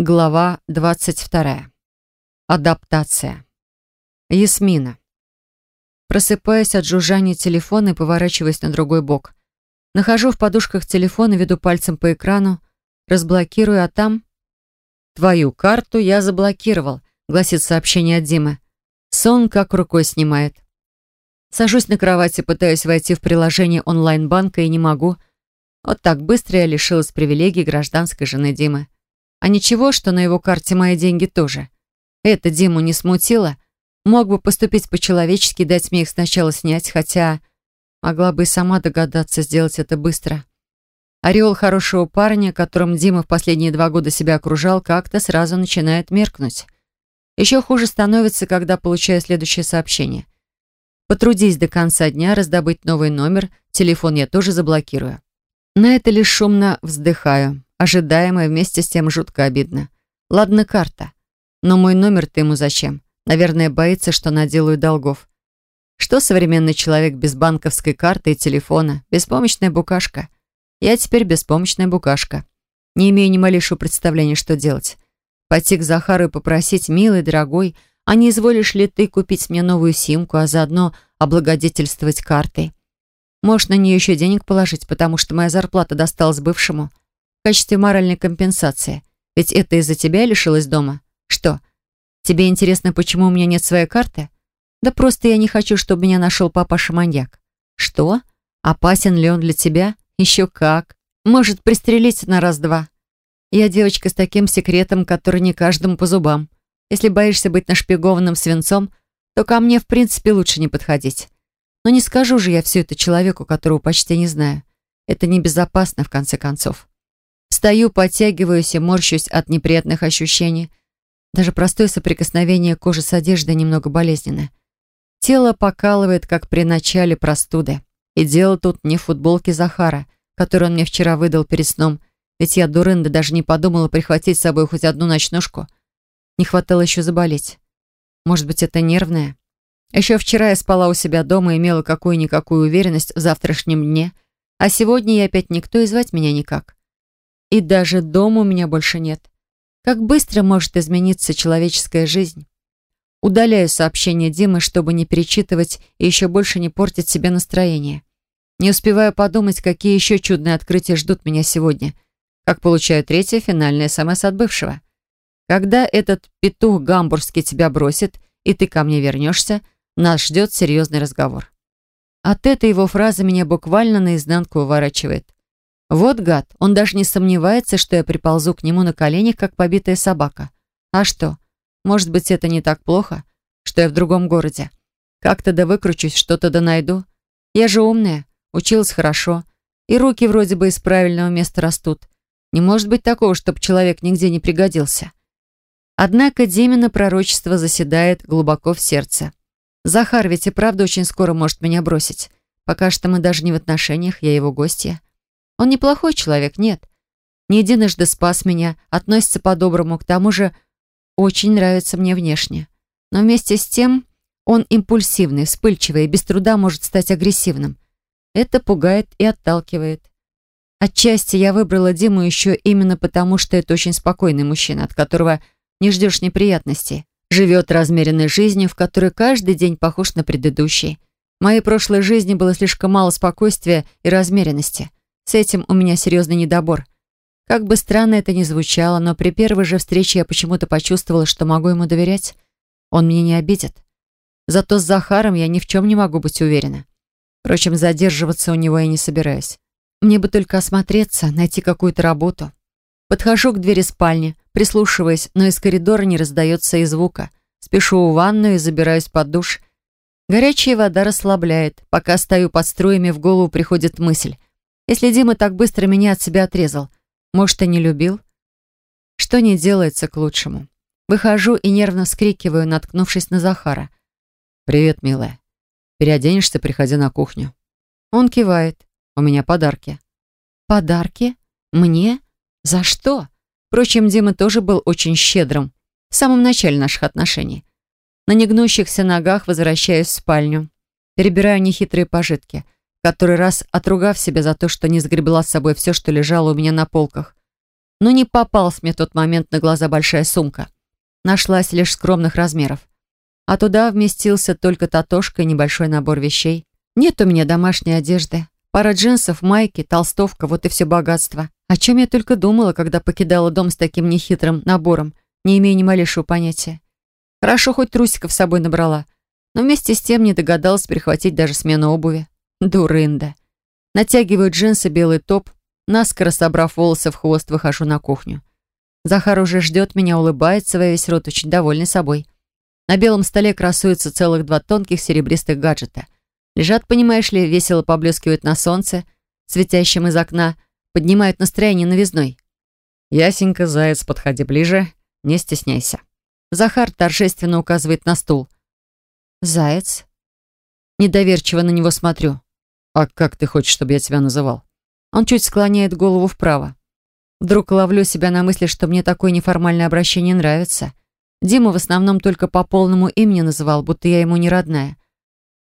Глава 22. Адаптация. Ясмина. Просыпаясь от жужжания телефона и поворачиваясь на другой бок. Нахожу в подушках телефон и веду пальцем по экрану, разблокирую, а там... «Твою карту я заблокировал», — гласит сообщение от Димы. Сон как рукой снимает. Сажусь на кровати, пытаюсь войти в приложение онлайн-банка и не могу. Вот так быстро я лишилась привилегий гражданской жены Димы. А ничего, что на его карте мои деньги тоже. Это Диму не смутило. Мог бы поступить по-человечески, дать мне их сначала снять, хотя могла бы и сама догадаться сделать это быстро. Ореол хорошего парня, которым Дима в последние два года себя окружал, как-то сразу начинает меркнуть. Еще хуже становится, когда получаю следующее сообщение. Потрудись до конца дня раздобыть новый номер, телефон я тоже заблокирую. На это лишь шумно вздыхаю. Ожидаемо вместе с тем жутко обидно. Ладно, карта. Но мой номер-то ему зачем? Наверное, боится, что наделаю долгов. Что современный человек без банковской карты и телефона? Беспомощная букашка. Я теперь беспомощная букашка. Не имею ни малейшего представления, что делать. Пойти к Захару и попросить, милый, дорогой, а не изволишь ли ты купить мне новую симку, а заодно облагодетельствовать картой? Можешь на нее еще денег положить, потому что моя зарплата досталась бывшему качестве моральной компенсации. Ведь это из-за тебя я лишилась дома. Что, тебе интересно, почему у меня нет своей карты? Да просто я не хочу, чтобы меня нашел папаша-маньяк. Что? Опасен ли он для тебя? Еще как. Может пристрелить на раз-два. Я девочка с таким секретом, который не каждому по зубам. Если боишься быть нашпигованным свинцом, то ко мне, в принципе, лучше не подходить. Но не скажу же я все это человеку, которого почти не знаю. Это небезопасно, в конце концов. Стою, подтягиваюсь и морщусь от неприятных ощущений. Даже простое соприкосновение кожи с одеждой немного болезненно. Тело покалывает, как при начале простуды. И дело тут не в футболке Захара, которую он мне вчера выдал перед сном, ведь я, дурында, даже не подумала прихватить с собой хоть одну ночнушку. Не хватало еще заболеть. Может быть, это нервное? Еще вчера я спала у себя дома и имела какую-никакую уверенность в завтрашнем дне, а сегодня я опять никто и звать меня никак. И даже дома у меня больше нет. Как быстро может измениться человеческая жизнь? Удаляю сообщение Димы, чтобы не перечитывать и еще больше не портить себе настроение. Не успеваю подумать, какие еще чудные открытия ждут меня сегодня. Как получаю третье финальное СМС от бывшего. Когда этот петух гамбургский тебя бросит, и ты ко мне вернешься, нас ждет серьезный разговор. От этой его фразы меня буквально наизнанку уворачивает. Вот гад, он даже не сомневается, что я приползу к нему на коленях, как побитая собака. А что? Может быть, это не так плохо, что я в другом городе. Как-то да выкручусь, что-то да найду. Я же умная, училась хорошо, и руки вроде бы из правильного места растут. Не может быть такого, чтобы человек нигде не пригодился. Однако Демина пророчество заседает глубоко в сердце. Захар ведь и правда очень скоро может меня бросить. Пока что мы даже не в отношениях, я его гостья. Он неплохой человек, нет. Не единожды спас меня, относится по-доброму, к тому же очень нравится мне внешне. Но вместе с тем он импульсивный, вспыльчивый и без труда может стать агрессивным. Это пугает и отталкивает. Отчасти я выбрала Диму еще именно потому, что это очень спокойный мужчина, от которого не ждешь неприятностей. Живет размеренной жизнью, в которой каждый день похож на предыдущий. В моей прошлой жизни было слишком мало спокойствия и размеренности. С этим у меня серьезный недобор. Как бы странно это ни звучало, но при первой же встрече я почему-то почувствовала, что могу ему доверять. Он меня не обидит. Зато с Захаром я ни в чем не могу быть уверена. Впрочем, задерживаться у него я не собираюсь. Мне бы только осмотреться, найти какую-то работу. Подхожу к двери спальни, прислушиваясь, но из коридора не раздается и звука. Спешу в ванную и забираюсь под душ. Горячая вода расслабляет. Пока стою под струями, в голову приходит мысль. Если Дима так быстро меня от себя отрезал, может, и не любил? Что не делается к лучшему. Выхожу и нервно вскрикиваю, наткнувшись на Захара. «Привет, милая. Переоденешься, приходи на кухню». Он кивает. «У меня подарки». «Подарки? Мне? За что?» Впрочем, Дима тоже был очень щедрым в самом начале наших отношений. На негнущихся ногах возвращаюсь в спальню. Перебираю нехитрые пожитки — который раз отругав себя за то, что не сгребла с собой все, что лежало у меня на полках. Но не попалась мне в тот момент на глаза большая сумка. Нашлась лишь скромных размеров. А туда вместился только татошка и небольшой набор вещей. Нет у меня домашней одежды. Пара джинсов, майки, толстовка, вот и все богатство. О чем я только думала, когда покидала дом с таким нехитрым набором, не имея ни малейшего понятия. Хорошо, хоть трусиков с собой набрала, но вместе с тем не догадалась прихватить даже смену обуви. Дурында. Натягиваю джинсы, белый топ, наскоро собрав волосы в хвост, выхожу на кухню. Захар уже ждет меня, улыбается во весь рот, очень довольный собой. На белом столе красуются целых два тонких серебристых гаджета. Лежат, понимаешь ли, весело поблескивают на солнце, светящем из окна, поднимают настроение новизной. «Ясенька, заяц, подходи ближе, не стесняйся». Захар торжественно указывает на стул. «Заяц?» Недоверчиво на него смотрю. «А как ты хочешь, чтобы я тебя называл?» Он чуть склоняет голову вправо. Вдруг ловлю себя на мысли, что мне такое неформальное обращение нравится. Дима в основном только по полному имени называл, будто я ему не родная.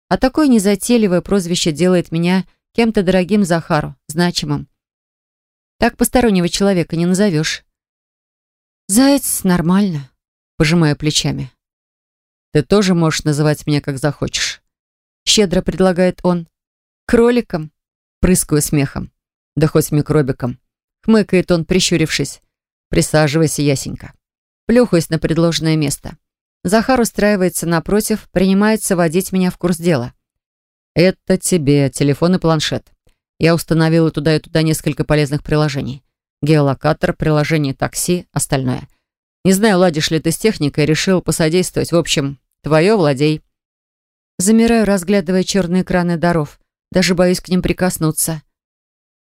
А такое незатейливое прозвище делает меня кем-то дорогим Захару, значимым. Так постороннего человека не назовешь. «Заяц, нормально», — пожимаю плечами. «Ты тоже можешь называть меня, как захочешь», — щедро предлагает он. «Кроликом?» — прыскаю смехом. «Да хоть микробиком», — хмыкает он, прищурившись. «Присаживайся, Ясенька». Плюхаюсь на предложенное место. Захар устраивается напротив, принимается водить меня в курс дела. «Это тебе телефон и планшет. Я установила туда и туда несколько полезных приложений. Геолокатор, приложение такси, остальное. Не знаю, ладишь ли ты с техникой, решил посодействовать. В общем, твое владей». Замираю, разглядывая черные экраны даров. Даже боюсь к ним прикоснуться.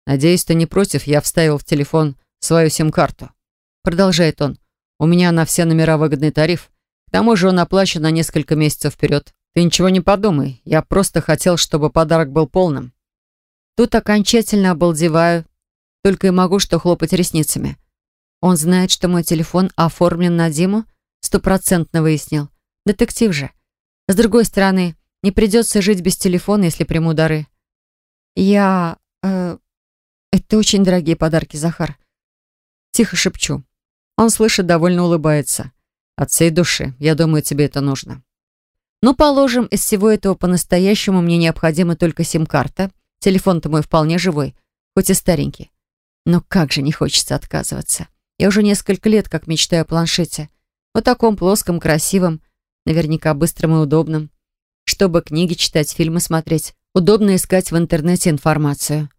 «Надеюсь, ты не против, я вставил в телефон свою сим-карту». Продолжает он. «У меня на все номера выгодный тариф. К тому же он оплачен на несколько месяцев вперед. Ты ничего не подумай. Я просто хотел, чтобы подарок был полным». Тут окончательно обалдеваю. Только и могу что хлопать ресницами. Он знает, что мой телефон оформлен на Диму? Стопроцентно выяснил. Детектив же. С другой стороны, не придется жить без телефона, если приму дары. Я... Э, это очень дорогие подарки, Захар. Тихо шепчу. Он слышит, довольно улыбается. От всей души. Я думаю, тебе это нужно. Ну, положим, из всего этого по-настоящему мне необходима только сим-карта. Телефон-то мой вполне живой, хоть и старенький. Но как же не хочется отказываться. Я уже несколько лет как мечтаю о планшете. Вот таком плоском, красивом, наверняка быстром и удобном. Чтобы книги читать, фильмы смотреть. Удобно искать в интернете информацию.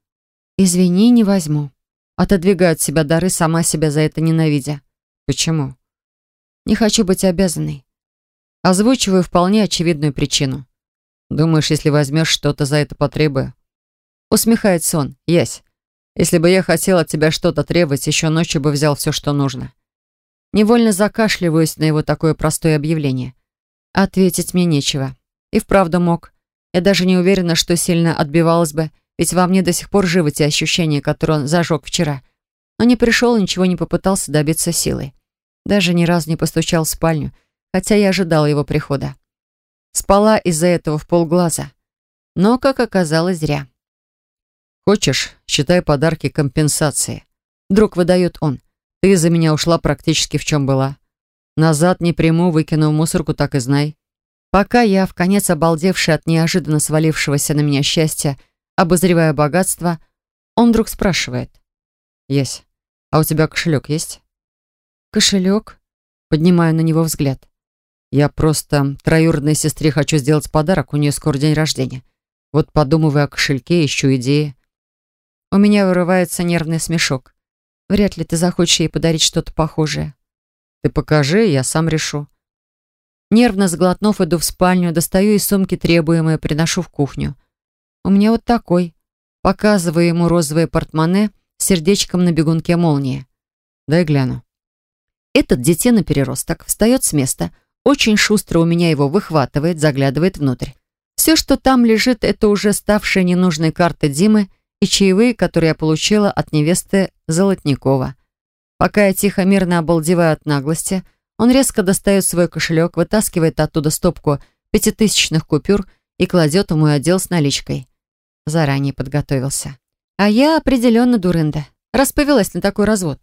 Извини, не возьму. Отодвигаю от себя дары, сама себя за это ненавидя. Почему? Не хочу быть обязанной. Озвучиваю вполне очевидную причину. Думаешь, если возьмешь что-то за это потребую? Усмехается он. Ясь. Если бы я хотел от тебя что-то требовать, еще ночью бы взял все, что нужно. Невольно закашливаюсь на его такое простое объявление. Ответить мне нечего. И вправду мог. Я даже не уверена, что сильно отбивалась бы, ведь во мне до сих пор живы те ощущения, которые он зажег вчера. Но не пришел, ничего не попытался добиться силой. Даже ни разу не постучал в спальню, хотя я ожидала его прихода. Спала из-за этого в полглаза. Но, как оказалось, зря. «Хочешь, считай подарки компенсации». Вдруг выдает он. «Ты за меня ушла практически в чем была. Назад не приму, выкину в мусорку, так и знай». Пока я, в конец обалдевший от неожиданно свалившегося на меня счастья, обозревая богатство, он вдруг спрашивает. «Есть. А у тебя кошелек есть?» «Кошелек?» Поднимаю на него взгляд. «Я просто троюродной сестре хочу сделать подарок, у нее скоро день рождения. Вот подумываю о кошельке, ищу идеи. У меня вырывается нервный смешок. Вряд ли ты захочешь ей подарить что-то похожее. Ты покажи, я сам решу. Нервно сглотнув, иду в спальню, достаю из сумки требуемое, приношу в кухню. У меня вот такой. Показываю ему розовое портмоне с сердечком на бегунке молнии. Дай гляну. Этот детина-переросток встает с места, очень шустро у меня его выхватывает, заглядывает внутрь. Все, что там лежит, это уже ставшая ненужной карта Димы — и чаевые, которые я получила от невесты Золотникова. Пока я тихо, мирно обалдеваю от наглости, он резко достает свой кошелек, вытаскивает оттуда стопку пятитысячных купюр и кладет в мой отдел с наличкой. Заранее подготовился. А я определенно дурында. Расповелась на такой развод.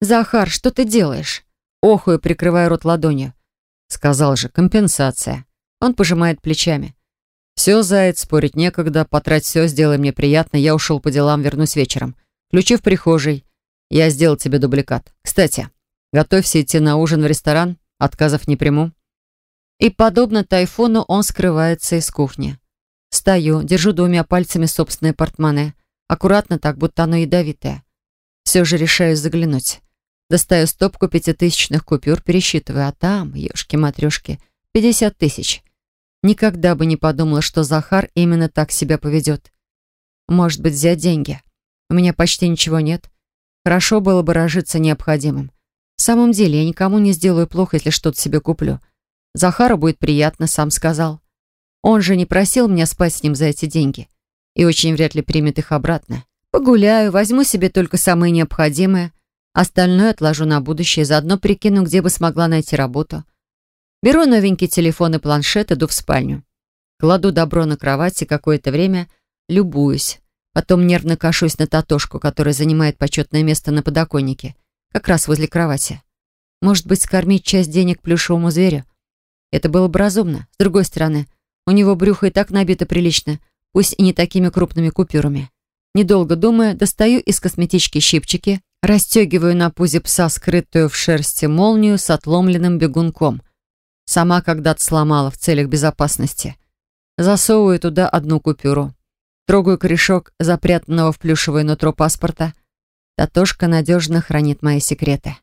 «Захар, что ты делаешь?» Охую, прикрывая рот ладонью. Сказал же, компенсация. Он пожимает плечами. «Все, заяц, спорить некогда. Потрать все, сделай мне приятно. Я ушел по делам, вернусь вечером. Ключи в прихожей. Я сделал тебе дубликат. Кстати, готовься идти на ужин в ресторан. Отказов не приму». И, подобно тайфуну, он скрывается из кухни. Стою, держу двумя пальцами собственное портмоне. Аккуратно так, будто оно ядовитое. Все же решаю заглянуть. Достаю стопку пятитысячных купюр, пересчитываю, а там, ешки-матрешки, пятьдесят тысяч. Никогда бы не подумала, что Захар именно так себя поведет. Может быть, взять деньги. У меня почти ничего нет. Хорошо было бы разжиться необходимым. В самом деле, я никому не сделаю плохо, если что-то себе куплю. Захару будет приятно, сам сказал. Он же не просил меня спать с ним за эти деньги. И очень вряд ли примет их обратно. Погуляю, возьму себе только самое необходимое. Остальное отложу на будущее, заодно прикину, где бы смогла найти работу. Беру новенький телефон и планшет, иду в спальню. Кладу добро на кровать и какое-то время любуюсь. Потом нервно кашусь на Татошку, которая занимает почетное место на подоконнике, как раз возле кровати. Может быть, скормить часть денег плюшевому зверю? Это было бы разумно. С другой стороны, у него брюхо и так набито прилично, пусть и не такими крупными купюрами. Недолго думая, достаю из косметички щипчики, расстегиваю на пузе пса скрытую в шерсти молнию с отломленным бегунком. Сама когда-то сломала в целях безопасности. Засовываю туда одну купюру. Трогаю корешок запрятанного в плюшевое нутро паспорта. Татошка надежно хранит мои секреты.